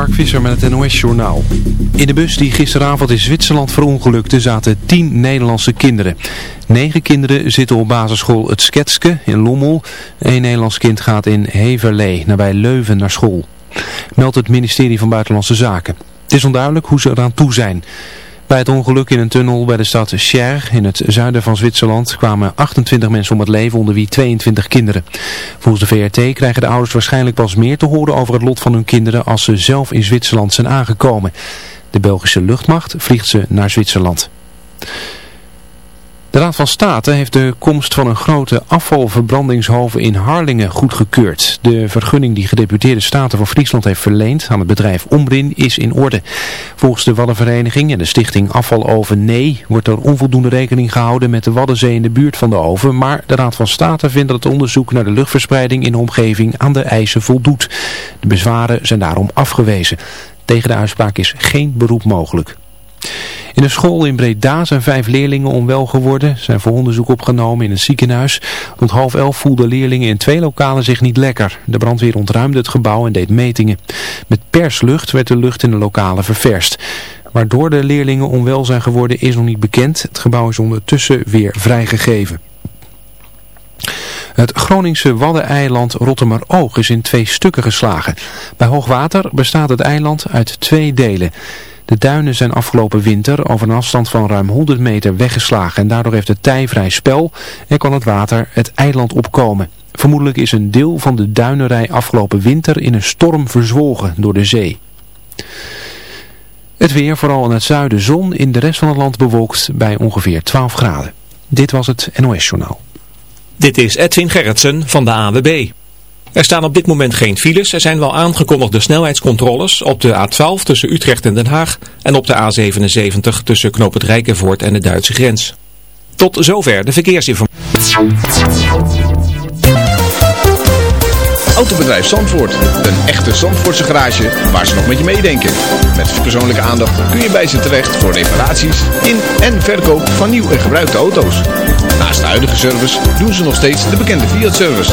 Mark Visser met het NOS-journaal. In de bus die gisteravond in Zwitserland verongelukte zaten tien Nederlandse kinderen. Negen kinderen zitten op basisschool Het Sketske in Lommel. Een Nederlands kind gaat in Heverlee, nabij Leuven, naar school. Meldt het ministerie van Buitenlandse Zaken. Het is onduidelijk hoe ze eraan toe zijn. Bij het ongeluk in een tunnel bij de stad Scher in het zuiden van Zwitserland kwamen 28 mensen om het leven, onder wie 22 kinderen. Volgens de VRT krijgen de ouders waarschijnlijk pas meer te horen over het lot van hun kinderen als ze zelf in Zwitserland zijn aangekomen. De Belgische luchtmacht vliegt ze naar Zwitserland. De Raad van State heeft de komst van een grote afvalverbrandingshoven in Harlingen goedgekeurd. De vergunning die gedeputeerde Staten van Friesland heeft verleend aan het bedrijf Ombrin is in orde. Volgens de Waddenvereniging en de stichting Afvaloven Nee wordt er onvoldoende rekening gehouden met de Waddenzee in de buurt van de oven. Maar de Raad van State vindt dat het onderzoek naar de luchtverspreiding in de omgeving aan de eisen voldoet. De bezwaren zijn daarom afgewezen. Tegen de uitspraak is geen beroep mogelijk. In een school in Breda zijn vijf leerlingen onwel geworden, zijn voor onderzoek opgenomen in een ziekenhuis. Rond half elf voelden leerlingen in twee lokalen zich niet lekker. De brandweer ontruimde het gebouw en deed metingen. Met perslucht werd de lucht in de lokalen ververst. Waardoor de leerlingen onwel zijn geworden is nog niet bekend. Het gebouw is ondertussen weer vrijgegeven. Het Groningse waddeneiland Rottemeroog is in twee stukken geslagen. Bij hoogwater bestaat het eiland uit twee delen. De duinen zijn afgelopen winter over een afstand van ruim 100 meter weggeslagen en daardoor heeft het tij vrij spel en kan het water het eiland opkomen. Vermoedelijk is een deel van de duinerij afgelopen winter in een storm verzwolgen door de zee. Het weer, vooral in het zuiden zon, in de rest van het land bewolkt bij ongeveer 12 graden. Dit was het NOS Journaal. Dit is Edwin Gerritsen van de AWB. Er staan op dit moment geen files. Er zijn wel aangekondigde snelheidscontroles op de A12 tussen Utrecht en Den Haag en op de A77 tussen Knoop het Rijkenvoort en de Duitse grens. Tot zover de verkeersinformatie. Autobedrijf Zandvoort. Een echte Zandvoortse garage waar ze nog met je meedenken. Met persoonlijke aandacht kun je bij ze terecht voor reparaties in en verkoop van nieuw en gebruikte auto's. Naast de huidige service doen ze nog steeds de bekende Fiat-service.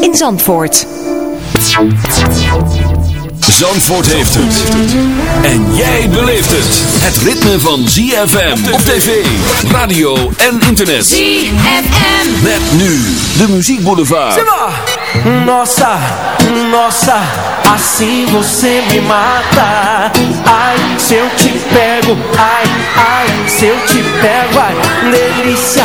in Zandvoort. Zandvoort heeft het. En jij beleeft het. Het ritme van ZFM op tv, radio en internet. ZFM. Met nu de muziekboulevard. Nossa, nossa, assim você me mata. Ai, se eu te pego, ai, ai, se eu te pego, ai, delícia,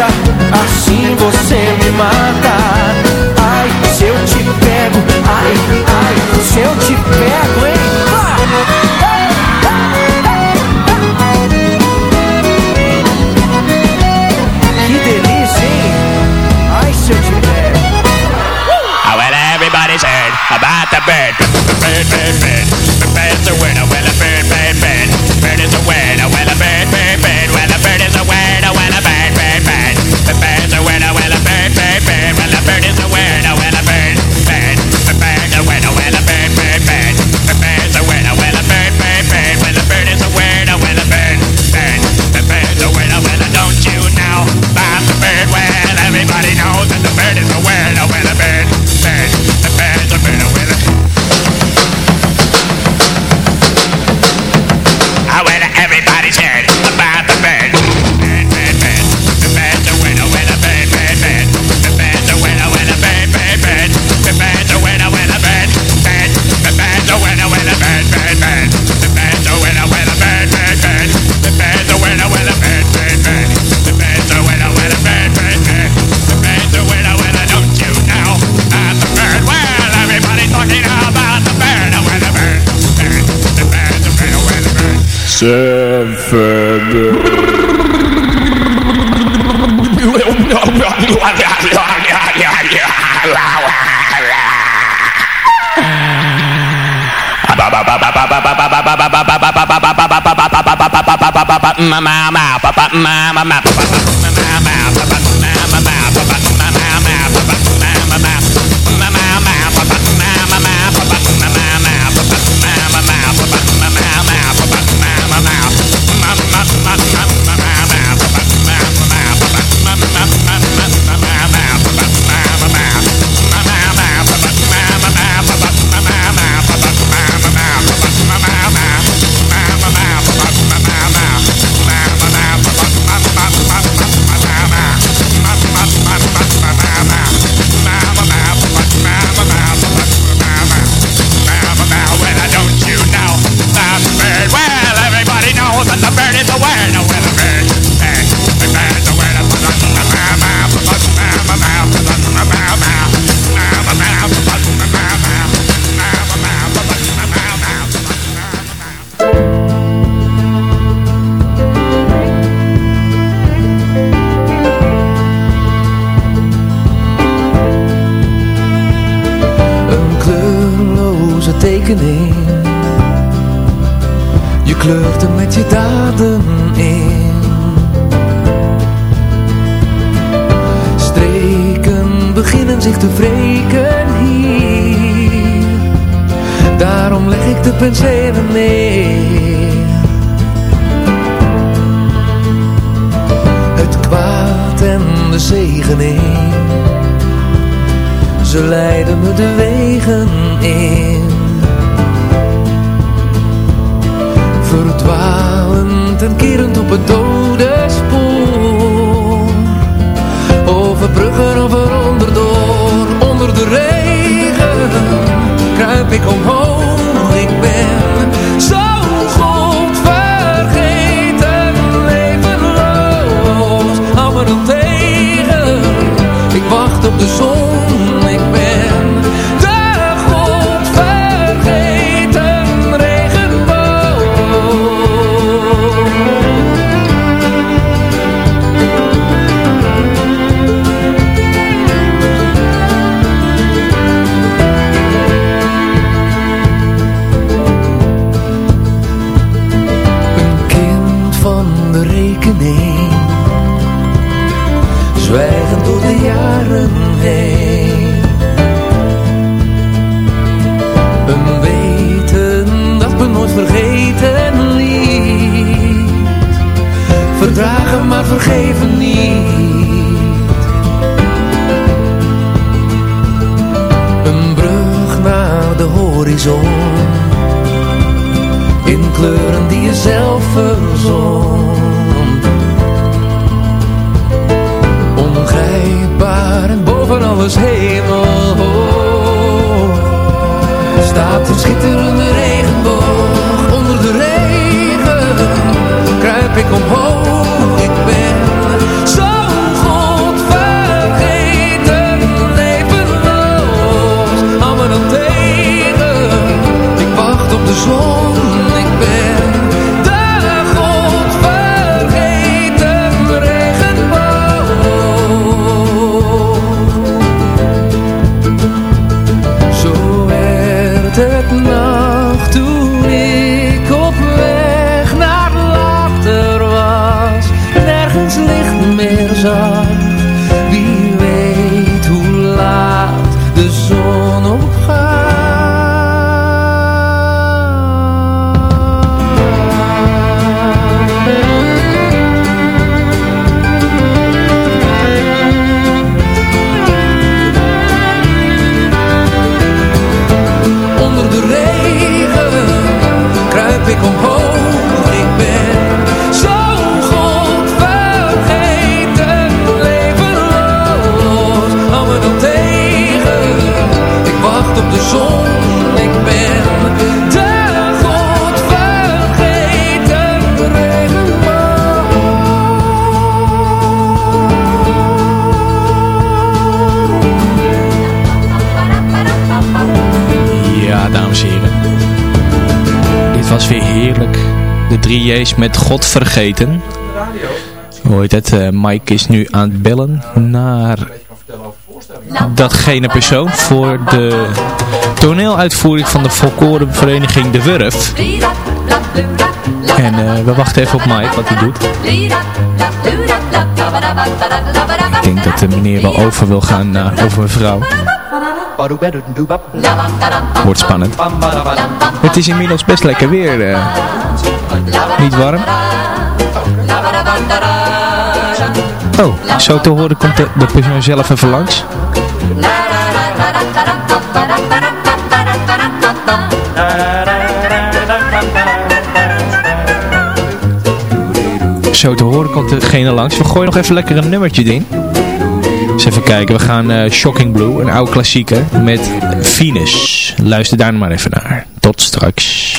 assim você me mata. Ai, se eu te pego, ai, ai, se eu te pego, hein? Que delícia, hein? Ai, se eu te pego. Oh, well, everybody's heard about the bird. Bird, bird, bird. Bird. Ze Ik de a neer. Het kwaad en de zegen in, ze leiden me de wegen in. Verdwalend en kerend op het dode spoor, over bruggen of eronder door, onder de regen kruip ik omhoog so jaren heen Een weten dat me nooit vergeten liet Verdragen maar vergeven niet. Een brug naar de horizon. In kleuren die je zelf verzon. Ongrijpbaar en boven alles hemel staat een schitterende regenboog. Onder de regen kruip ik omhoog. God vergeten. Hoe heet het? eh, Mike is nu aan het bellen naar datgene persoon voor de toneeluitvoering van de volkorenvereniging De Wurf. En eh, we wachten even op Mike, wat hij doet. Ik denk dat de meneer wel over wil gaan naar over mevrouw. Wordt spannend. Het is inmiddels best lekker weer. eh. Niet warm. Oh, zo te horen komt de, de persoon zelf even langs. Zo te horen komt degene langs. We gooien nog even lekker een nummertje in. Eens even kijken. We gaan eh, Shocking Blue, een oude klassieker, met Venus. Luister daar maar even naar. Tot straks.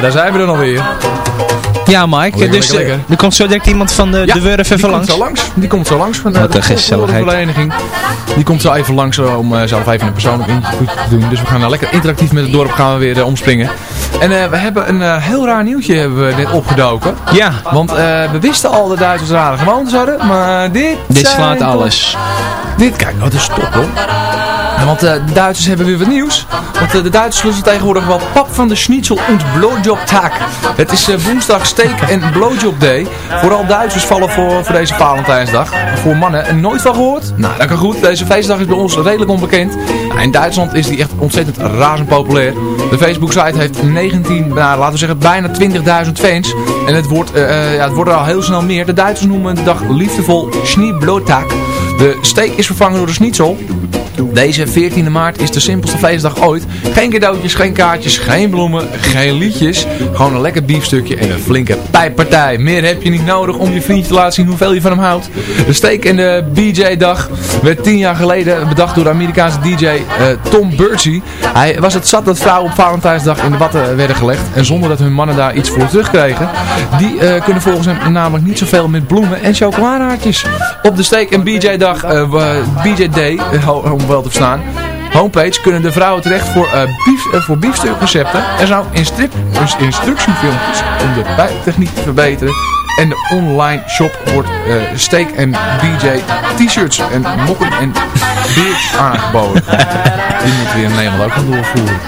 Daar zijn we dan alweer. Ja, Mike. Lekker, dus lekker, eh, lekker. er komt zo direct iemand van de, Ja, de Wurf even die langs. Komt zo langs. Die komt zo langs van Wat de een gezelligheid. vereniging. Die komt zo even langs eh, om eh, zelf even een persoonlijk interview te doen. Dus we gaan nou lekker interactief met het dorp gaan we weer omspringen. En we hebben een heel raar nieuwtje hebben we net opgedoken. Ja, Want we wisten al dat Duitsers rare gewoontes hadden, maar dit dit slaat alles. Dit, kijk, wat is top hoor. Ja, want de Duitsers hebben weer wat nieuws. Eh, de Duitsers lusten tegenwoordig wel pap van de schnitzel und blowjob. Het is eh, woensdag steak en blowjob day. Vooral Duitsers vallen voor, voor deze Valentijnsdag. Voor mannen. En nooit van gehoord? Nou, dat kan goed. Deze feestdag is bij ons redelijk onbekend. In Duitsland is die echt ontzettend razend populair. De Facebook site heeft 19, nou, laten we zeggen bijna 20.000 fans. En het wordt, eh, eh, ja, het wordt er al heel snel meer. De Duitsers noemen de dag liefdevol Schneeblotag. De steak is vervangen door de schnitzel. Deze 14e maart is de simpelste feestdag ooit. Geen cadeautjes, geen kaartjes, geen bloemen, geen liedjes. Gewoon een lekker biefstukje en een flinke pijppartij. Meer heb je niet nodig om je vriendje te laten zien hoeveel je van hem houdt. De steak en de BJ-dag werd 10 jaar geleden bedacht door de Amerikaanse DJ eh, Tom Bursey. Hij was het zat dat vrouwen op Valentijnsdag in de watten werden gelegd. En zonder dat hun mannen daar iets voor terugkregen. Die eh, kunnen volgens hem namelijk niet zoveel met bloemen en chocoladehaartjes. Op de steak en BJ-dag, eh, BJ Te verstaan, homepage kunnen de vrouwen terecht voor, eh bief, eh, voor biefstukrecepten. Er zou instrip, dus instructiefilmpjes om de bijtechniek te verbeteren. En de online shop wordt eh, steak en BJ t-shirts en mokken en beers aangeboden. Die moeten we in Nederland ook gaan doorvoeren.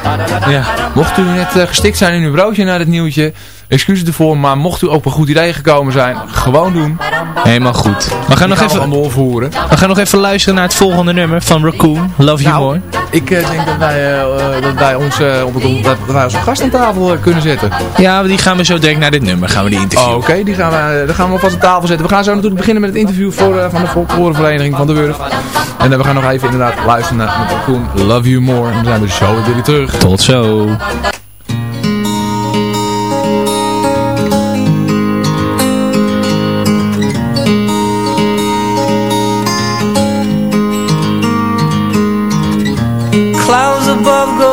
Ja. Mocht u net gestikt zijn in uw broodje naar dit nieuwtje, excuses ervoor, maar mocht u op een goed idee gekomen zijn, gewoon doen. Helemaal goed. We gaan, nog even, doorvoeren. we gaan nog even luisteren naar het volgende nummer van Raccoon. Love You Nou, More. Ik eh, denk dat wij, eh, dat wij ons eh, op het, dat wij onze gast aan tafel kunnen zetten. Ja, die gaan we zo direct naar dit nummer. Gaan we die interviewen. Oh, Oké, die gaan we, dan gaan we alvast aan tafel zetten. We gaan zo natuurlijk beginnen met het interview voor, van de folklorevereniging van de Wurf. En we gaan nog even inderdaad luisteren naar Koen Love You More. En dan zijn we zo weer terug. Tot zo.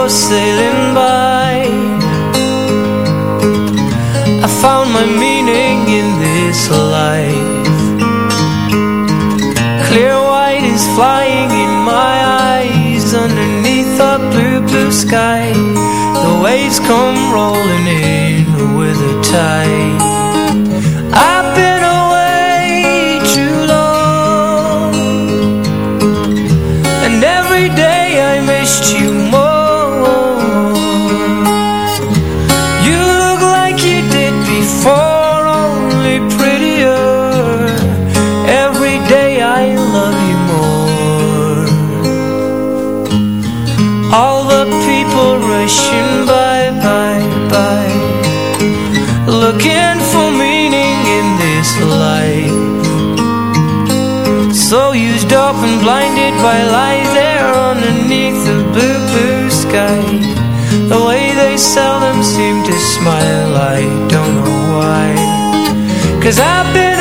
Sailing by. I found my meaning in this life. Clear white is flying in my eyes underneath a blue, blue sky. The waves come rolling in with a tide. Lies there underneath the blue, blue sky. The way they seldom seem to smile, I don't know why. Cause I've been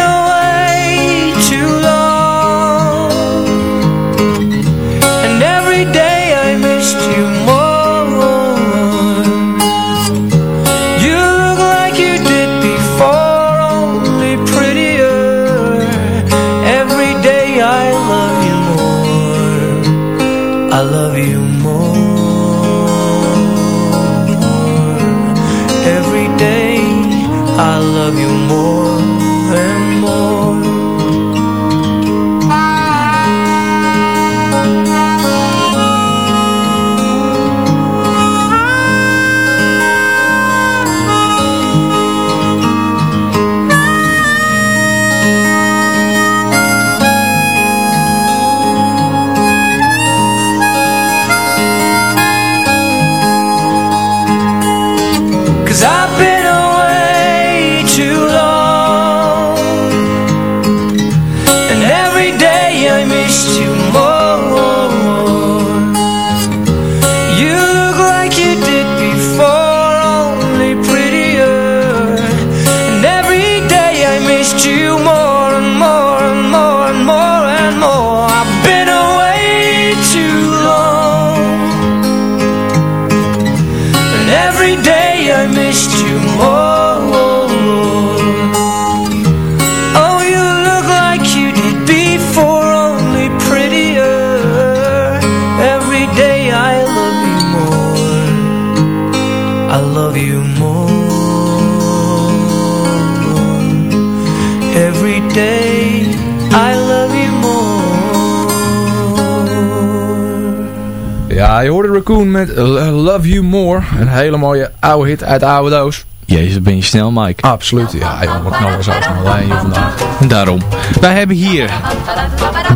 met Love You More. Een hele mooie oude hit uit de oude doos. Jezus, ben je snel, Mike. Absoluut, ja. Joh, wat knallen zo snel hè, hier vandaag. Daarom. Wij hebben hier...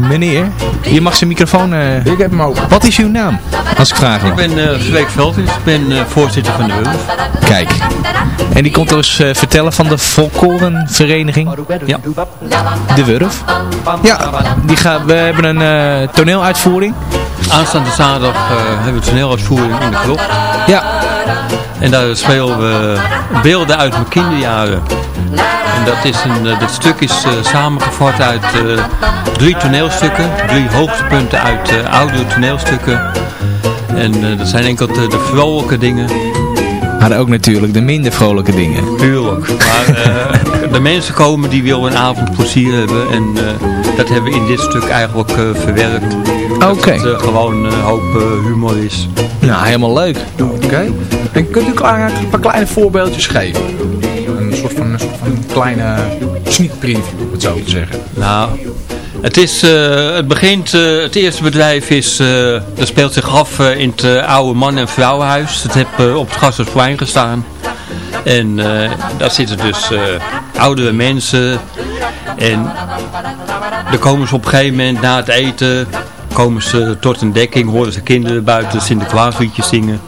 Meneer, je mag zijn microfoon... eh, Ik heb hem ook. Wat is uw naam? Als ik vraag Ik ben uh, Freek Veldhuis, ik ben eh, voorzitter van de Wurf. Kijk. En die komt ons eh, vertellen van de Volkorenvereniging. Ja. De Wurf. Ja, die gaan, we hebben een eh, toneeluitvoering. Aanstaande zaterdag eh, hebben we toneeluitvoering in de krocht. Ja. En daar spelen we beelden uit mijn kinderjaren. En dat, is een, eh, dit stuk is eh, samengevat uit eh, drie toneelstukken. Drie hoogtepunten uit eh, oude toneelstukken. En eh, dat zijn enkel de, de vrolijke dingen. Maar ook natuurlijk de minder vrolijke dingen. Tuurlijk. Maar eh, de mensen komen die willen een avond plezier hebben. En eh, dat hebben we in dit stuk eigenlijk eh, verwerkt. Oké. Dat het eh, gewoon een hoop eh, humor is. Nou, helemaal leuk. Oké. En kunt u een paar kleine voorbeeldjes geven? Een soort van, een soort van kleine sneak preview, om het zo te zeggen. Nou, het, is, eh, het begint, eh, het eerste bedrijf is, eh, dat speelt zich af eh, in het oude man- en vrouwenhuis. Het eh, op het Gasthuisplein gestaan. En eh, daar zitten dus eh, oudere mensen. En dan komen ze op een gegeven moment na het eten, komen ze tot een dekking, horen ze kinderen buiten Sinterklaasliedjes zingen.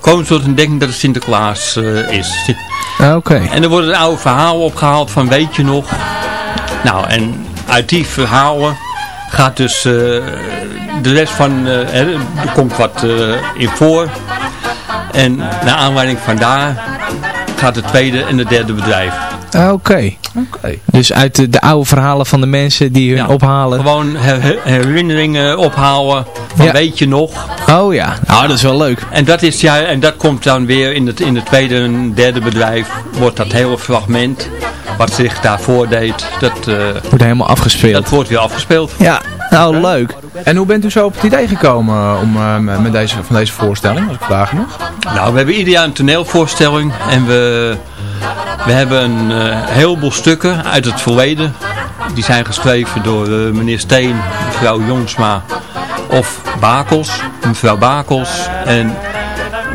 Komen ze tot een dekking dat het Sinterklaas eh, is. Oké. En er worden een oude verhalen opgehaald van weet je nog. Nou, en uit die verhalen gaat dus eh, de rest van, eh, er komt wat in voor. En naar aanleiding van daar gaat het tweede en het derde bedrijf. Oké. Oké. Dus uit de, de oude verhalen van de mensen die hun Ja, ophalen. Gewoon her- her- herinneringen ophalen van Ja. weet je nog. Oh ja, nou dat is wel leuk. En dat, is, ja, en dat komt dan weer in het, in het tweede en derde bedrijf. Wordt dat hele fragment wat zich daarvoor deed. Dat, eh, Wordt helemaal afgespeeld. dat wordt weer afgespeeld. Ja, nou leuk. En hoe bent u zo op het idee gekomen om, eh, met- met deze, van deze voorstelling, als ik vraag nog? Nou, we hebben ieder jaar een toneelvoorstelling en we, we hebben een eh, heleboel stukken uit het verleden. Die zijn geschreven door eh, meneer Steen, mevrouw Jongsma of Bakels, mevrouw Bakels. En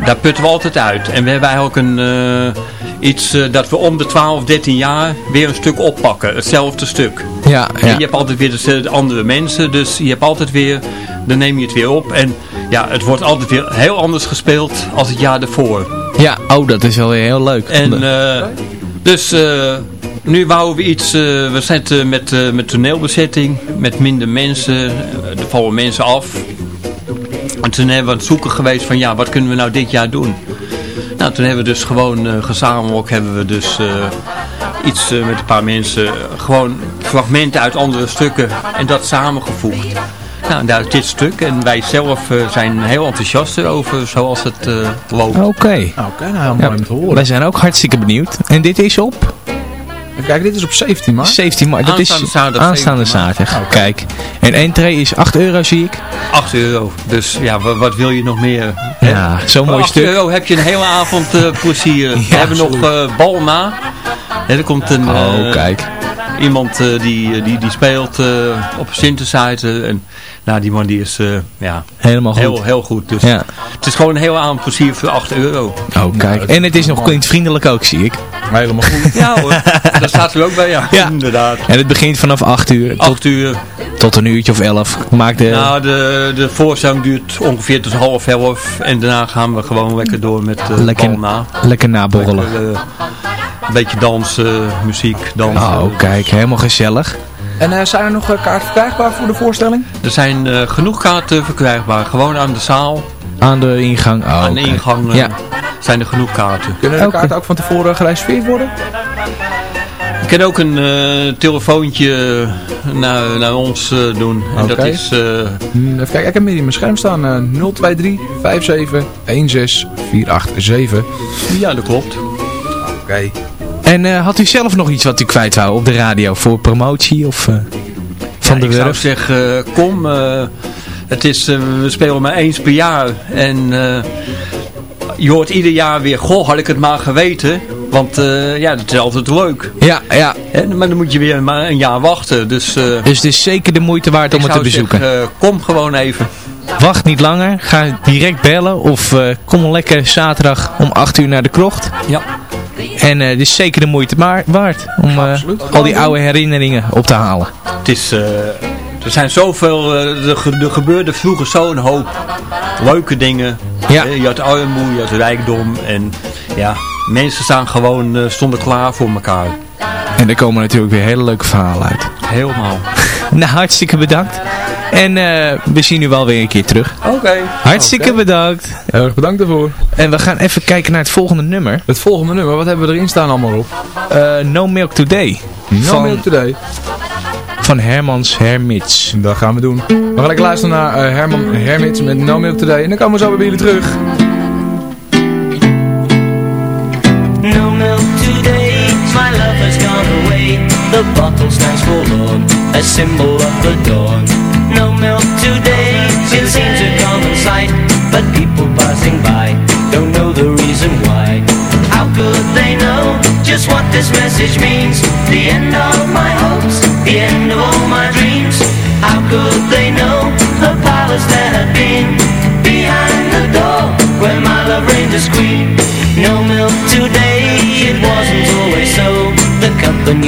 daar putten we altijd uit. En we hebben eigenlijk een, eh, iets dat we om de 12, 13 jaar weer een stuk oppakken. Hetzelfde stuk. Ja, En je hebt altijd weer de, de andere mensen, dus je hebt altijd weer, dan neem je het weer op. En ja, het wordt altijd weer heel anders gespeeld als het jaar ervoor. Ja, oh dat is wel weer heel leuk. En dus eh, nu wouden we iets, eh, we zitten met, eh, met toneelbezetting, met minder mensen, er vallen mensen af. En toen hebben we aan het zoeken geweest van ja, wat kunnen we nou dit jaar doen? Nou, toen hebben we dus gewoon gezamenlijk hebben we dus iets met een paar mensen, gewoon fragmenten uit andere stukken en dat samengevoegd. Nou, en daar is dit stuk en wij zelf eh, zijn heel enthousiast erover zoals het eh, loopt. Oké. Oké, nou heel Ja, mooi om te horen. wij zijn ook hartstikke benieuwd. En dit is op kijken, dit is op 17 maart. 17 maart. Dat is Aanstaande zaterdag, aanstaande 17 maart. zaterdag. Kijk. En entree is 8 euro zie ik. 8 euro. Dus ja, wa- wat wil je nog meer? hè? Ja, zo'n Voor mooi 8 stuk. euro heb je een hele avond eh, plezier. we hebben nog eh, bal na. Hè, er komt een, Oh, eh, kijk. Iemand eh, die, die, die speelt eh, op synthesizer. En nou, die man die is eh, ja, Helemaal goed. heel, heel goed. Dus Ja. het is gewoon een hele avond plezier voor 8 euro. Oh, kijk. En het is nog kindvriendelijk ook, zie ik. Helemaal goed. Ja hoor, daar staat er ook bij. Ja, Ja. inderdaad. En het begint vanaf 8 uur tot, 8 uur. tot een uurtje of 11. Maak de... Nou, de, de voorstelling duurt ongeveer tot half elf. En daarna gaan we gewoon lekker door met uh, Lekker- lekker naborrelen. Lekker, eh, een beetje dansen, muziek, dansen. Oh, kijk. Helemaal gezellig. En eh, zijn er nog eh, kaarten verkrijgbaar voor de voorstelling? Er zijn eh, genoeg kaarten verkrijgbaar. Gewoon aan de zaal, Aan de ingang. Oh, aan de ingang Ja. zijn er genoeg kaarten. Kunnen de kaarten ook van tevoren gereserveerd worden? Je kan ook een eh, telefoontje naar, naar ons doen. En dat Oké. is... eh, Hm, Even kijken, ik heb hem hier in mijn scherm staan. eh 023 57 16 487. ja, dat klopt. Oké. En eh, had u zelf nog iets wat u kwijt wou op de radio voor promotie of eh, van Ja, de ik zou Wurf? zeggen, eh, kom. het is, we spelen maar eens per jaar. En je hoort ieder jaar weer, goh, had ik het maar geweten. Want eh, ja, dat is altijd leuk. Ja, ja. Hè, maar dan moet je weer maar een jaar wachten. Dus, Dus het is zeker de moeite waard om ik het te zou bezoeken. zeggen, kom gewoon even. wacht niet langer. Ga direct bellen of kom lekker zaterdag om 8 uur naar de krocht. Ja. En eh, het is zeker de moeite maar waard om eh, al die oude herinneringen op te halen. Het is, eh, er zijn zoveel, er, ge- gebeurde vroeger zo'n hoop leuke dingen. Ja. Je had armoede, je had rijkdom en ja, mensen staan gewoon, stonden klaar voor elkaar. En er komen natuurlijk weer hele leuke verhalen uit. Helemaal. Nou, hartstikke bedankt. En eh, we zien u wel weer een keer terug. Oké. Hartstikke bedankt. Heel erg bedankt daarvoor. En we gaan even kijken naar het volgende nummer. Het volgende nummer, wat hebben we erin staan allemaal op? Eh, no Milk Today. No van, Milk Today. Van Hermans Hermits. Dat gaan we doen. We gaan lekker luisteren naar eh, Herman Hermits met No Milk Today. En dan komen we zo weer bij jullie terug. The bottle stands forlorn, a symbol of the dawn. No milk today, it seems a common sight. But people passing by don't know the reason why. How could they know just what this message means? The end of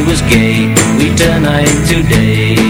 company was gay, we turn night today. But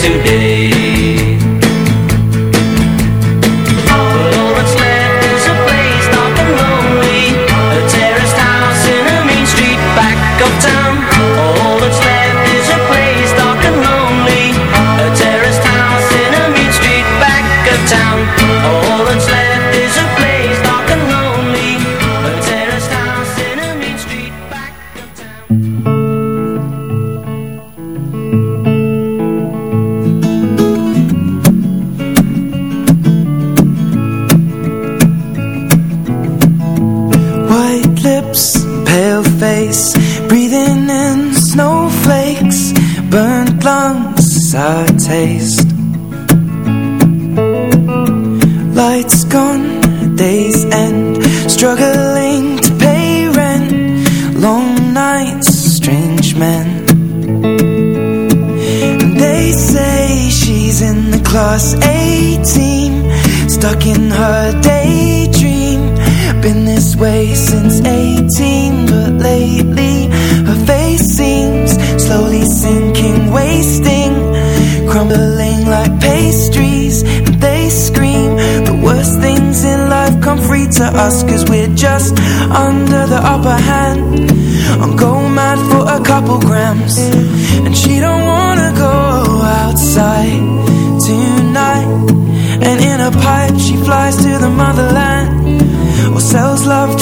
today.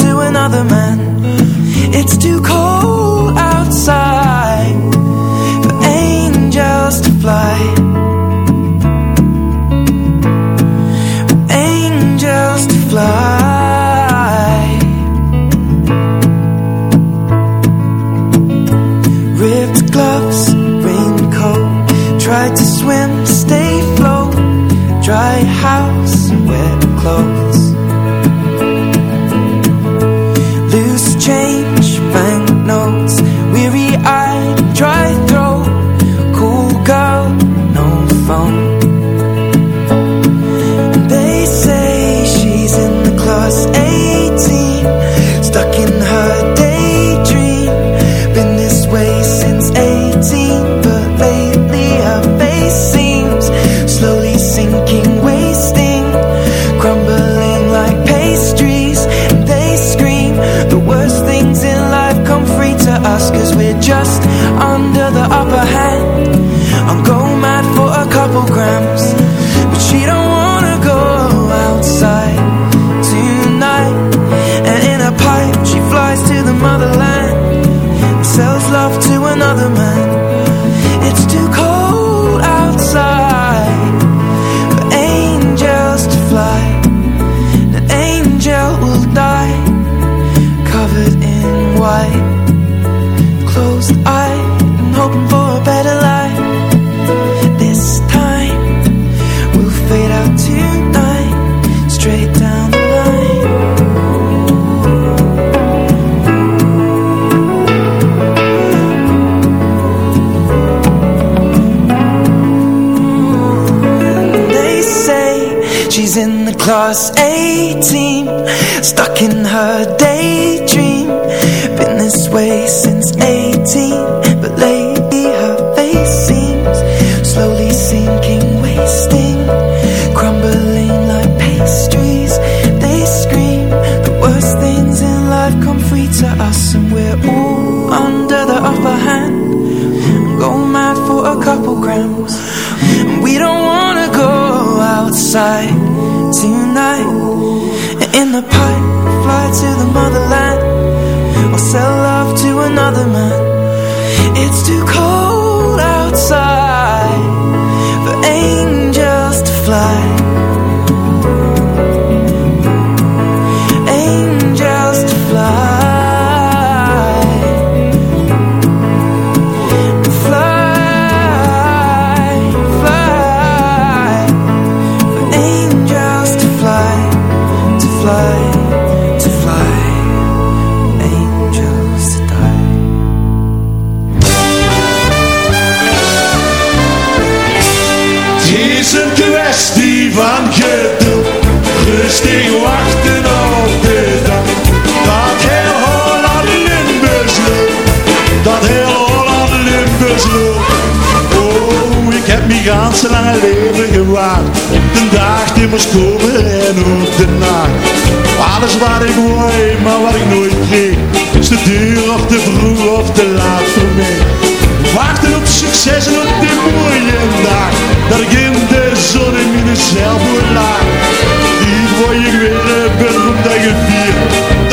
To another man. It's too cold plus 18 Stuck in her day. a pipe, fly to the motherland, or sell love to another man. It's too cold. zijn lange leven gewaard. De dag die moest komen en ook de nacht. Alles waar ik wou, maar wat ik nooit kreeg. Is te duur of te vroeg of te laat voor mij. Wachten op succes en op die mooie dag. Dat ik in de zon in mezelf voor laag. Die word ik weer eh, beroemd en gevierd.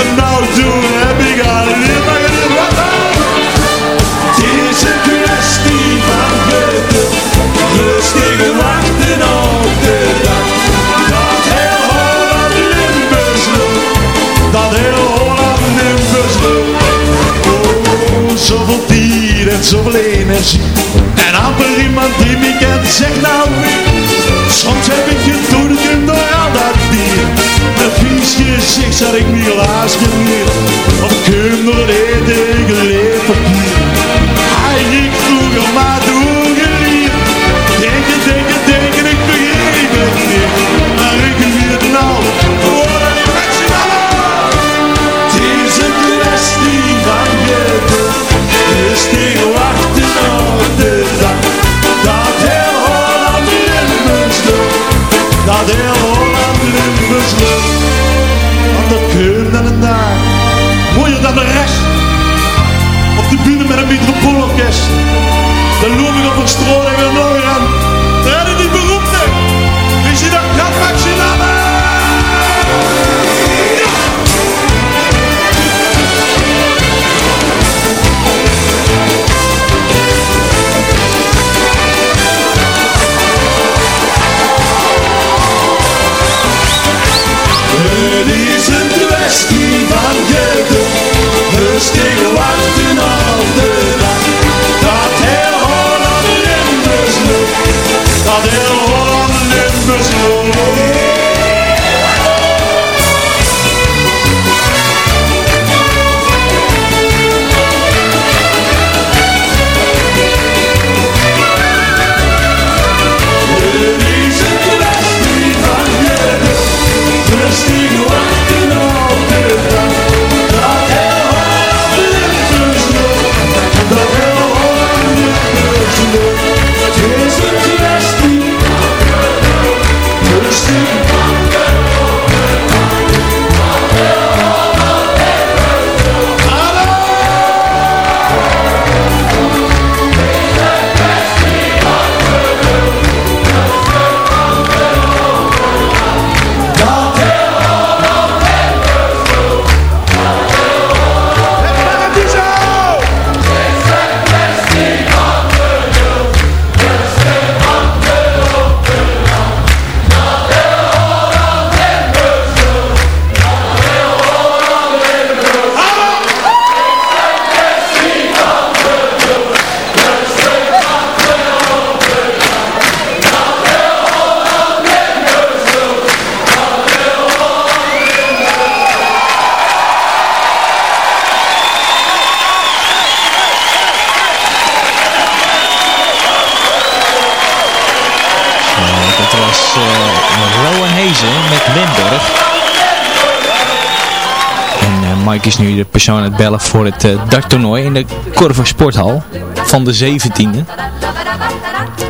Is nu de persoon aan het bellen voor het eh, darttoernooi in de Corver Sporthal van de 17e.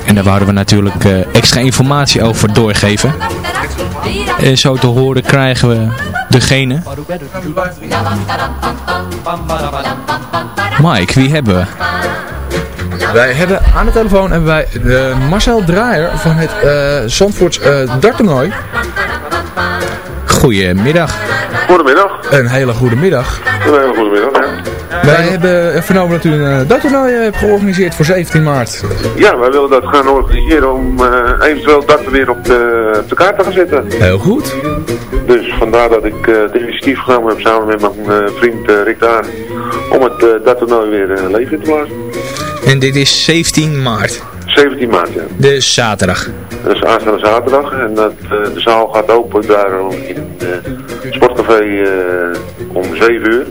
En daar wouden we natuurlijk eh, extra informatie over doorgeven. En zo te horen krijgen we degene. Mike, wie hebben we? Wij hebben aan de telefoon hebben wij Marcel Draaier van het eh Zandvoorts eh darttoernooi. Goedemiddag. Goedemiddag. Een hele goede middag. Een hele goede middag, ja. Wij hebben vernomen dat u een uh, darttoernooi hebt georganiseerd voor 17 maart. Ja, wij willen dat gaan organiseren om eh, eventueel dat weer op de, op de kaart te gaan zetten. Heel goed. Dus vandaar dat ik eh, het initiatief genomen heb samen met mijn eh, vriend eh, Rick Daan om het uh, dat toernooi weer uh, leven te blazen. En dit is 17 maart. 17 maart, ja. Dus zaterdag. Dat is aanstaande zaterdag en dat, eh, de zaal gaat open daar in het sportcafé eh, om 7 uur.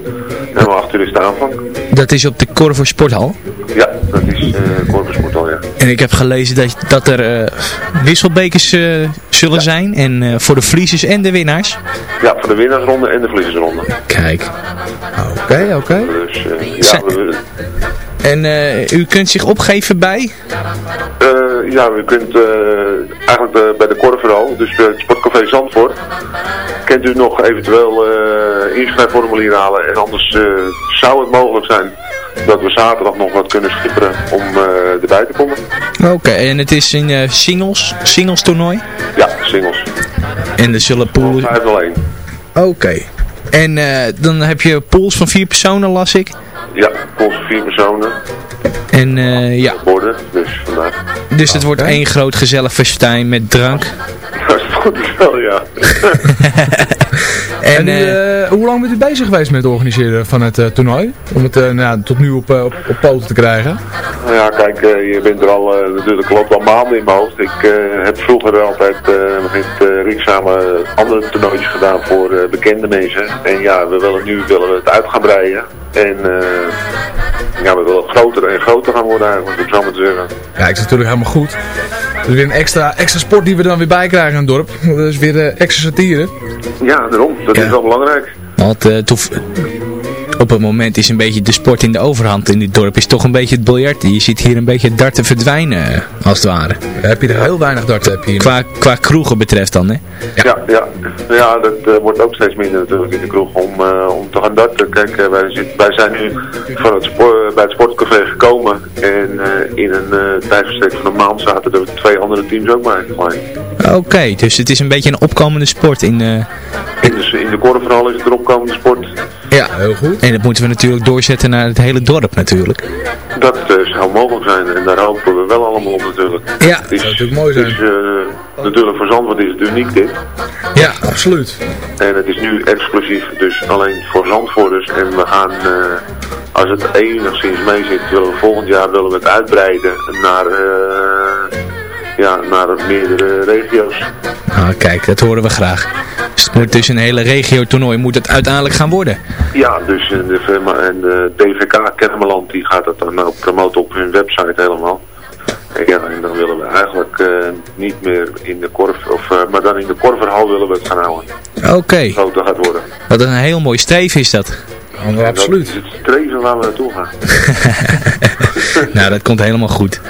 En om 8 uur is de aanvang. Dat is op de Corver Sporthal. Ja, dat is uh, Corpus Portal, ja. En ik heb gelezen dat, dat er eh, wisselbekers eh, zullen zijn. En eh, voor de verliezers en de winnaars. Ja, voor de winnaarsronde en de verliezersronde. Kijk. Oké, oké. Dus eh, ja, Zijn- we, En eh, u kunt zich opgeven bij? eh, ja, u kunt eh, eigenlijk bij de Corveral, dus bij het sportcafé Zandvoort, kent u nog eventueel inschrijfformulier halen. En anders zou het mogelijk zijn dat we zaterdag nog wat kunnen schipperen om erbij te komen. Oké, en het is een singles, singles toernooi? Ja, singles. En er zullen pools... 5 wel één. Oké. En dan heb je pools van vier personen, las ik. Ja, volgens vier personen. En eh, ja, Borden, dus vandaar. dus het wordt één groot gezellig festijn met drank. Dat is goed wel, ja. En, eh, eh, hoe lang bent u bezig geweest met het organiseren van het eh, toernooi? Om het eh, nou, ja, tot nu op, eh, op, op poten te krijgen? Nou ja, kijk, eh, je bent er al eh, natuurlijk loopt al maanden in mijn hoofd. Ik eh, heb vroeger altijd eh, met uh, Rick samen andere toernooitjes gedaan voor eh, bekende mensen. En ja, we willen nu willen we het uit gaan breiden. En eh, ja, we willen groter en groter gaan worden eigenlijk, om het zo maar te zeggen. Ja, ik is natuurlijk helemaal goed. Dat is weer een extra, extra sport die we dan weer bij krijgen in het dorp. Dat is weer eh, extra satire. Ja, daarom. Dat is wel belangrijk. Want eh, op het moment is een beetje de sport in de overhand in dit dorp. Is toch een beetje het biljart. Je ziet hier een beetje het darten verdwijnen, eh, als het ware. heb je er heel weinig darten heb je hier. Qua, qua kroegen betreft dan, hè? Ja, ja, ja. dat eh, wordt ook steeds minder natuurlijk in de kroeg om, eh, om te gaan darten. Kijk, eh, wij, wij zijn nu van het spo- bij het sportcafé gekomen en eh, in een uh, tijdsbestek van een maand zaten er twee andere teams ook bij gelijk. Oké, dus het is een beetje een opkomende sport in... eh, In de, in de korfverhaal is het een opkomende sport. ja, heel goed. En dat moeten we natuurlijk doorzetten naar het hele dorp natuurlijk. Dat eh, zou mogelijk zijn en daar hopen we wel allemaal op natuurlijk. Ja, dat zou natuurlijk mooi zijn. Dus, eh, natuurlijk voor Zandvoort is het uniek dit. Ja, absoluut. En het is nu exclusief, dus alleen voor Zandvoorters. En we gaan, eh, als het enigszins mee zit, willen we volgend jaar willen we het uitbreiden naar, eh, ja, naar meerdere regio's. Ah, kijk, dat horen we graag. Dus het moet dus een hele regio-toernooi moet het uiteindelijk gaan worden. Ja, dus en de, firma- en de DVK Kennemerland die gaat dat dan ook promoten op hun website helemaal. En ja, en dan willen we eigenlijk eh, niet meer in de korf, of, eh, maar dan in de korverhal willen we het gaan houden. Oké, Groter gaat worden. wat een heel mooi streven is dat. absoluut. Dat is het streven waar we naartoe gaan. nou, dat komt helemaal goed.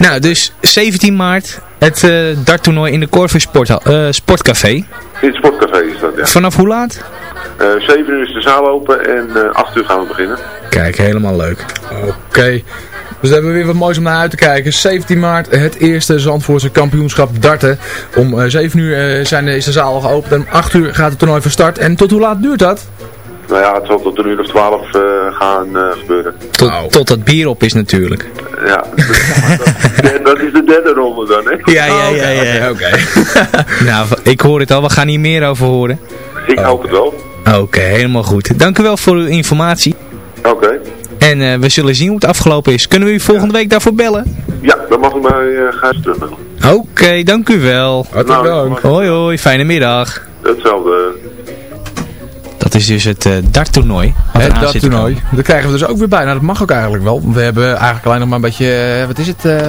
Nou, dus 17 maart het eh darttoernooi in de Corver Sporthal- eh, Sportcafé. In het sportcafé is dat, ja. Vanaf hoe laat? Eh 7 uur is de zaal open en eh 8 uur gaan we beginnen. Kijk, helemaal leuk. Oké. Dus dan hebben we weer wat moois om naar uit te kijken. 17 maart het eerste Zandvoortse kampioenschap darten. Om eh, 7 uur eh, zijn, is de zaal al geopend en om 8 uur gaat het toernooi van start. En tot hoe laat duurt dat? Nou ja, het zal tot een uur of 12 eh, gaan eh, gebeuren. Tot, tot dat bier op is natuurlijk. Ja, dat, dat is de derde ronde dan, hè? Ja, ja, ja, ja. Oké. nou, ik hoor het al. We gaan hier meer over horen. Ik hoop het wel. Oké, helemaal goed. Dank u wel voor uw informatie. Oké. En eh, we zullen zien hoe het afgelopen is. Kunnen we u volgende week daarvoor bellen? Ja, dan mag u mij uh, gaan terugbellen. Oké, dank u wel. Hartelijk Nou, dank. Hoi hoi, fijne middag. Hetzelfde. Dat is dus het eh darttoernooi. Het eraan dat. Dat krijgen we dus ook weer bij. Nou, dat mag ook eigenlijk wel. We hebben eigenlijk alleen nog maar een beetje, eh, wat is het? eh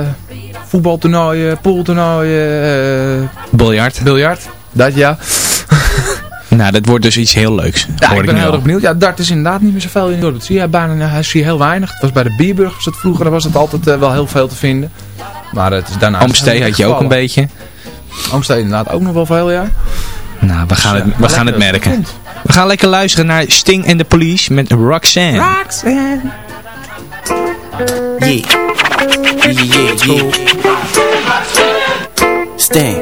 voetbaltoernooien, pooltoernooien, Biljart. biljart. Dat ja. Nou, dat wordt dus iets heel leuks. Ja, ik ben heel erg benieuwd. Ja, dart is inderdaad niet meer zoveel in dorp. Dat zie je bijna, hij zie je heel weinig. Het was bij de Bierburg was het vroeger, daar was het altijd wel heel veel te vinden. Maar het is daarna... Amstee had je ook een beetje. Amstee inderdaad ook nog wel veel, ja. Nou, we gaan, Dus, het, we gaan het merken. We gaan lekker luisteren naar Sting and the Police met Roxanne. Roxanne. Yeah. Yeah, yeah, yeah. Sting.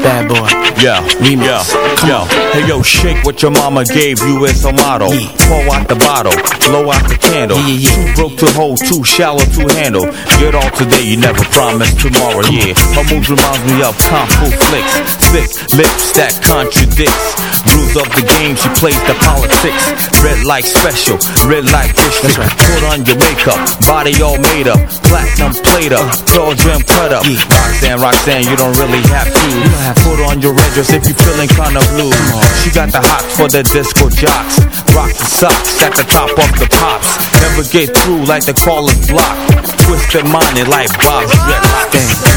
Bad boy. Yeah, Remix. yo, yo, hey yo, shake what your mama gave you as a motto. Pour out the bottle, blow out the candle. yeah Too broke to hold, too shallow to handle. Get all today, you never promised tomorrow. Yeah, her moves reminds me of kung fu flicks. Thick lips that contradicts. Rules of the game, she plays the politics. Red light special, red light district. Put on your makeup, body all made up. Platinum plate up, pearl gem cut up. Yeah. Roxanne, Roxanne, you don't really have to. Put on your red dress if you feeling kinda blue. She got the hots for the disco jocks. Rock the socks at the top of the pops. Never get through like the caller's block. Twisted money like Bob's dreadlocks. Come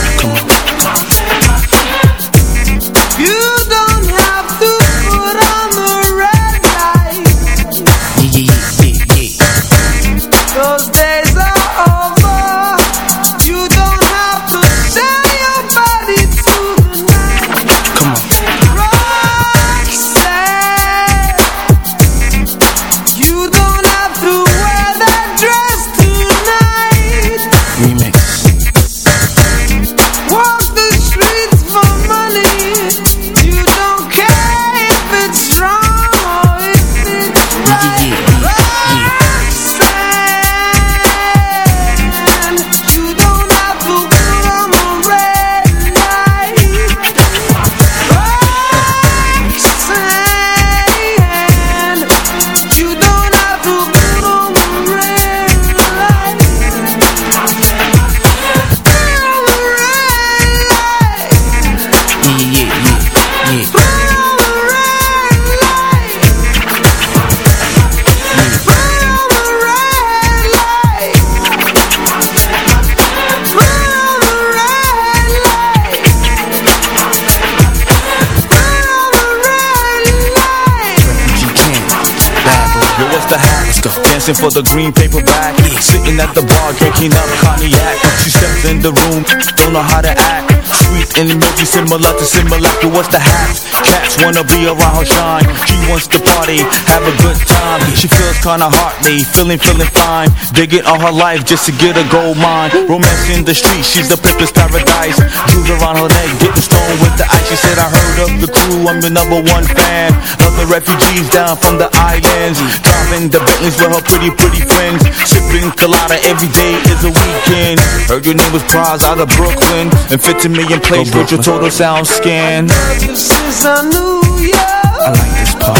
know how to act. Sweet and milky, similar to similar. Yo, what's the hack? Cats wanna be around her shine. She wants to party, have a good time. She feels kinda heartly, feeling, feeling fine. Digging all her life just to get a gold mine. Romance in the street, she's a pimple's paradise. Jewels around her neck, getting stoned with the ice. She said, I heard of the crew, I'm your number one fan. The refugees down from the islands. Driving the Bentleys with her pretty, pretty friends. Sipping colada every day is a weekend. Heard your name was Prize out of Brooklyn. And 50 million plays with your total sound scan. Since I knew you, I like this part.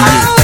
I wouldn't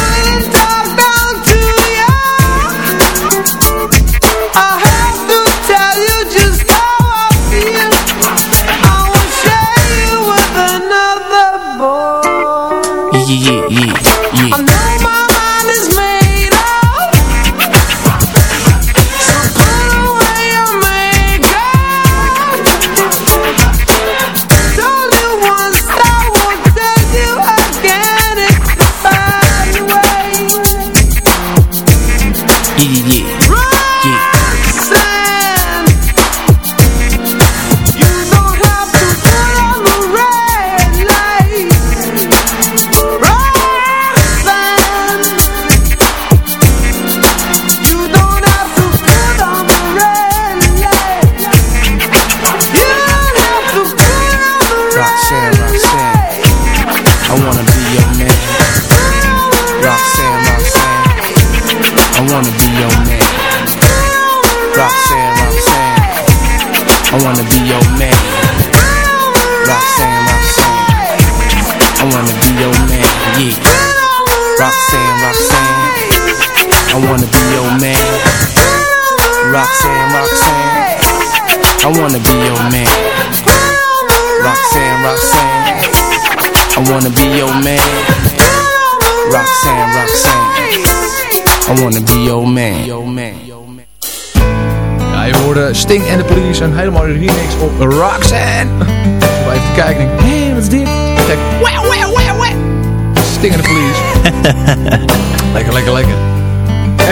wanna be your man. Roxanne, Roxanne, I wanna be your man. Roxanne, Roxanne, I wanna be your man. Your man. Ja, je hoorde Sting en de Police, een hele mooie remix op Roxanne. Ik wil even kijken en denk, hé, wat is dit? Kijk, wow, wow, wow, wow. Sting en de Police. lekker, lekker, lekker.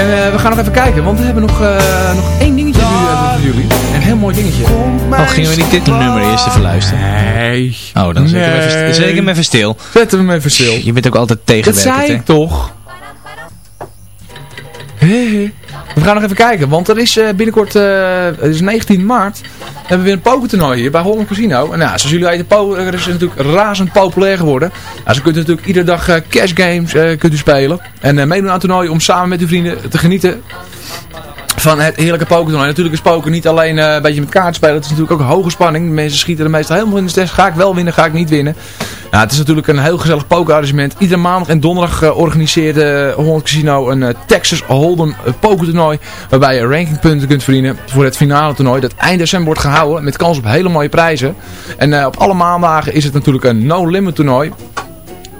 En eh, we gaan nog even kijken, want we hebben nog, eh, nog één dingetje voor jullie, voor jullie. Een heel mooi dingetje. Oh, gingen we niet dit nummer eerst even luisteren? Nee. Oh, dan zet ik hem even, Nee. zet ik hem even stil. Zet hem even stil. Je bent ook altijd Dat tegenwerkend, zei hè? ik toch? Hé, hé. We gaan nog even kijken, want er is eh, binnenkort, eh, het is 19 maart, hebben we weer een pokertoernooi hier bij Holland Casino. En nou, zoals jullie weten, poker is natuurlijk razend populair geworden. Nou, zo kunt natuurlijk iedere dag eh, cash games kunt u spelen. En meedoen aan het toernooi om samen met uw vrienden te genieten van het heerlijke pokertoernooi. Natuurlijk is poker niet alleen eh, een beetje met kaart spelen. Het is natuurlijk ook hoge spanning. De mensen schieten er meestal helemaal in de stress. Ga ik wel winnen, ga ik niet winnen. Nou, het is natuurlijk een heel gezellig pokerarrangement. Iedere maandag en donderdag eh, organiseert eh, Holland Casino een Texas Hold'em pokertoernooi. Waarbij je rankingpunten kunt verdienen voor het finale toernooi. Dat eind december wordt gehouden met kans op hele mooie prijzen. En op alle maandagen is het natuurlijk een no-limit toernooi.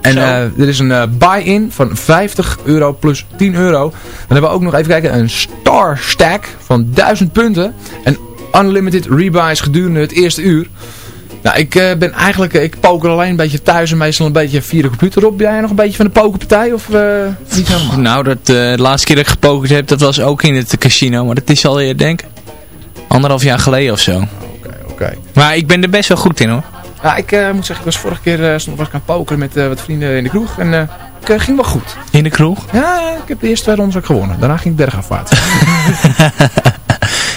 En eh, er is een eh, buy-in van 50 euro plus 10 euro. Dan hebben we ook nog even kijken een star stack van 1000 punten. En unlimited rebuys gedurende het eerste uur. Nou, ik eh, ben eigenlijk, ik poker alleen een beetje thuis en meestal een beetje via de computer op. Ben jij nog een beetje van de pokerpartij of niet helemaal? Nou, dat, de laatste keer dat ik gepokerd heb, dat was ook in het casino. Maar dat is alweer, denk ik, anderhalf jaar geleden of zo. Oké, oké. Maar ik ben er best wel goed in, hoor. Ja, ik eh, moet zeggen, ik was vorige keer eh, stond, was ik aan het pokeren met eh, wat vrienden in de kroeg. En ik eh, ging wel goed. In de kroeg? Ja, ik heb de eerste twee rondes ook gewonnen. Daarna ging ik bergafwaarts.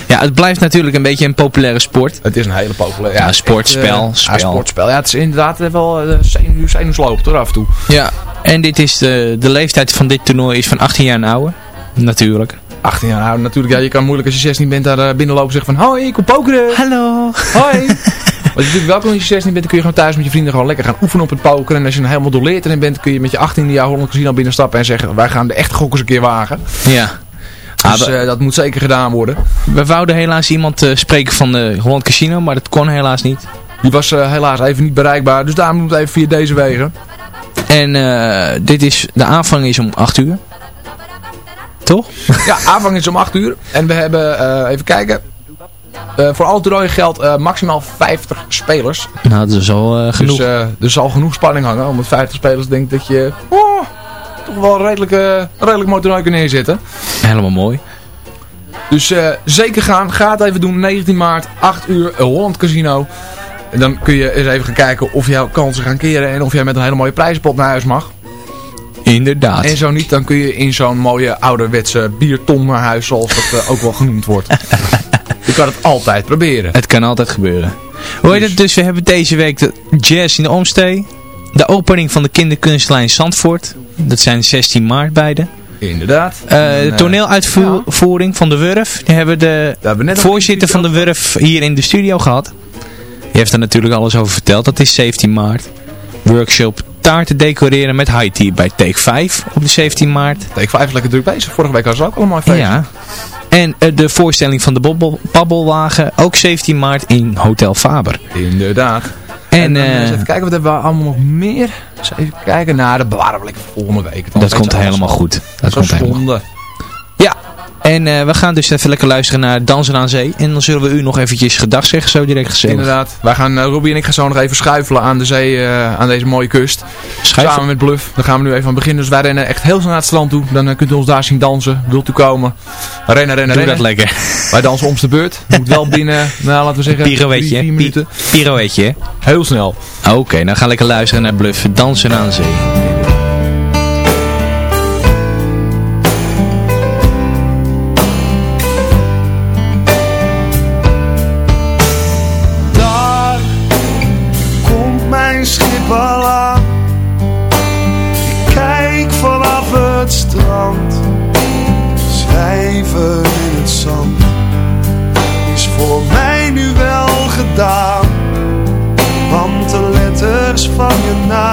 Ja, het blijft natuurlijk een beetje een populaire sport. Het is een hele populaire... Ja, sportspel, eh, spel. Ja, sportspel. Ja, het is inderdaad wel uh, zenuw, zenuwslopend hoor, af en toe. Ja, en dit is de, de leeftijd van dit toernooi is van 18 jaar en ouder. Natuurlijk. 18 jaar oud, natuurlijk. Ja, je kan moeilijk als je 16 bent daar uh, binnenlopen en zeggen van... Hoi, ik kom pokeren. Hallo. Hoi. Want je natuurlijk welkom als je 16 bent, dan kun je gewoon thuis met je vrienden gewoon lekker gaan oefenen op het pokeren. En als je een helemaal doorleerd erin bent, kun je met je 18e jaar Holland Casino binnenstappen en zeggen... Wij gaan de echte gokkers een keer wagen. Ja. Dus uh, dat moet zeker gedaan worden. We wouden helaas iemand uh, spreken van de Holland Casino, maar dat kon helaas niet. Die was uh, helaas even niet bereikbaar, dus daarom moet het even via deze wegen. En dit is, de aanvang is om 8 uur. Toch? Ja, aanvang is om 8 uur. En we hebben, even kijken, uh, voor alle toernooien geldt uh, maximaal 50 spelers. Nou, dat is al uh, genoeg. Dus er zal genoeg spanning hangen. Om met 50 spelers denk dat je oh, toch wel een redelijk, redelijk mooi toernooi kunt neerzetten. Helemaal mooi. Dus zeker gaan. Ga het even doen. 19 maart, 8 uur, Holland Casino. En dan kun je eens even gaan kijken of jouw kansen gaan keren. En of jij met een hele mooie prijzenpot naar huis mag. Inderdaad. En zo niet, dan kun je in zo'n mooie ouderwetse bierton naar huis, zoals dat ook wel genoemd wordt. je kan het altijd proberen. Het kan altijd gebeuren. Hoe heet het? Dus we hebben deze week de Jazz in de Omstee. De opening van de kinderkunstlijn Zandvoort. Dat zijn 16 maart beide. Inderdaad. Uh, de toneeluitvoering ja. van de Wurf. Die hebben de hebben voorzitter van de Wurf hier in de studio gehad. Die heeft er natuurlijk alles over verteld. Dat is 17 maart. Workshop taarten decoreren met high tea bij Take 5 op de 17 maart. Take 5 is lekker druk bezig. Vorige week was het ook allemaal feest. Ja. En uh, de voorstelling van de babbelwagen ook 17 maart in Hotel Faber. Inderdaad. En, En, eh, eens even kijken, wat hebben we allemaal nog meer? Even kijken. Nou, dat bewaren volgende week. Dat komt helemaal al. goed. Dat komt helemaal zonde. Ja, en eh, we gaan dus even lekker luisteren naar Dansen aan Zee. En dan zullen we u nog eventjes gedag zeggen, zo direct gezellig. Inderdaad. Wij gaan, uh, Robbie en ik gaan zo nog even schuifelen aan de zee, eh, aan deze mooie kust. Samen met Bluff. Daar gaan we nu even aan beginnen. Dus wij rennen echt heel snel naar het strand toe. Dan kunt u ons daar zien dansen. Wilt u komen? Rennen, rennen, Doe rennen. dat lekker. Wij dansen om de beurt. Moet wel binnen, nou laten we zeggen, Pirouetje, drie, minuten. Pi- Pirouetje, hè? Heel snel. Oké, dan gaan we lekker luisteren naar Bluff. Dansen aan Zee. In het zand is voor mij nu wel gedaan. Want de letters van je naam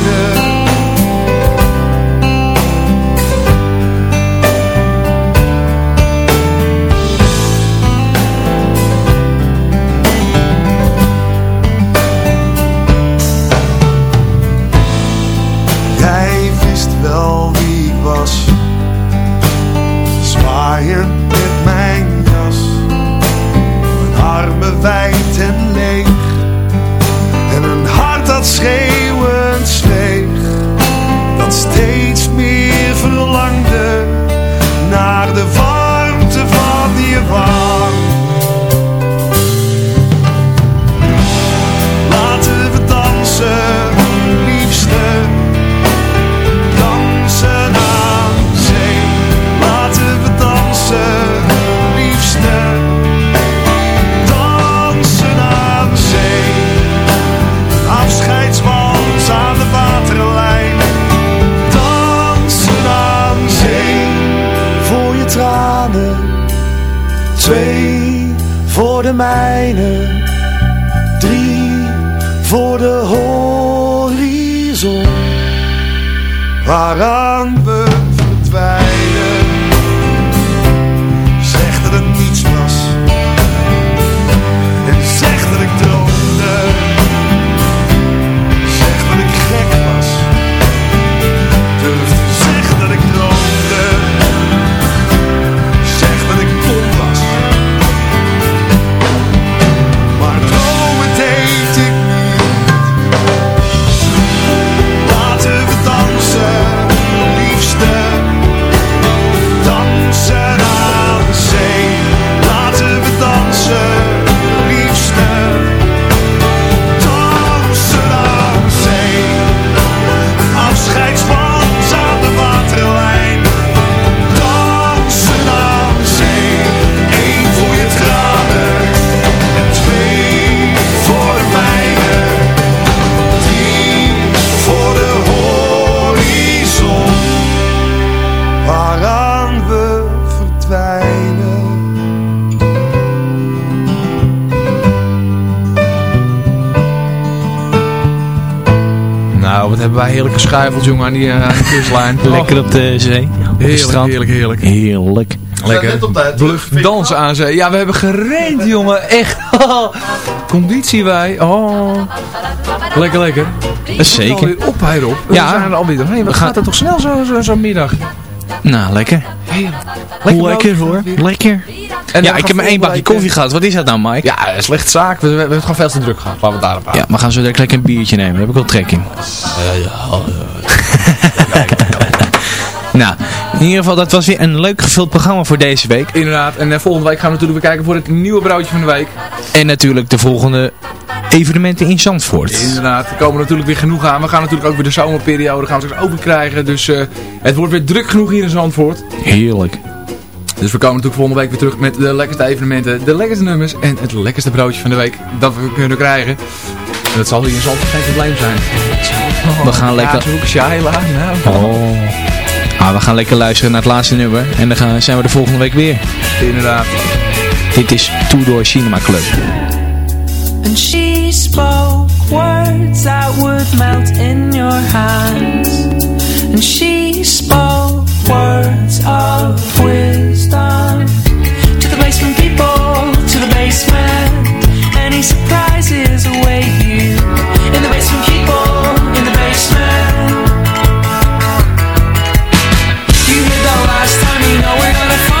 Mijne. Heerlijk geschuifeld, jongen, aan die, eh, aan die kustlijn. Lekker op de zee. Op Heerlijk, strand. heerlijk, heerlijk. Heerlijk. Lekker. Bluff dansen aan zee. Ja, we hebben gerend, jongen. Echt. Conditie wij. Oh. Lekker, lekker. Zeker. Alweer op, hij op. We Ja. zijn er alweer doorheen. Wat We gaan- gaat het toch snel zo'n zo, zo'n middag? Nou, lekker. Lekker, Lekker hoor. Lekker. En ja, ik heb maar één bakje koffie week, gehad. Wat is dat nou, Mike? Ja, slecht zaak. We, we, we hebben het gewoon veel te druk gehad. Laten we het daarop houden. Ja, we gaan zo direct lekker een biertje nemen. Daar heb ik wel trek in. nou, in ieder geval, dat was weer een leuk gevuld programma voor deze week. Inderdaad. En eh, volgende week gaan we natuurlijk weer kijken voor het nieuwe broodje van de week. En natuurlijk de volgende evenementen in Zandvoort. Inderdaad, er komen natuurlijk weer genoeg aan. We gaan natuurlijk ook weer de zomerperiode gaan we straks open krijgen. Dus eh, het wordt weer druk genoeg hier in Zandvoort. Heerlijk. Dus we komen natuurlijk volgende week weer terug met de lekkerste evenementen, de lekkerste nummers en het lekkerste broodje van de week dat we kunnen krijgen. En dat zal hier in Zandvoort geen probleem zijn. We gaan lekker... Kaashoek, Shaila, nou. Oh. Ah, we gaan lekker luisteren naar het laatste nummer. En dan gaan, zijn we de volgende week weer. Inderdaad. Dit is Tudor Cinema Club. And she spoke words that would melt in your hands. And she spoke words of wisdom. To the basement people, to the basement. Any surprises await you. In the basement people, in the basement. You hear the last time you know we're gonna find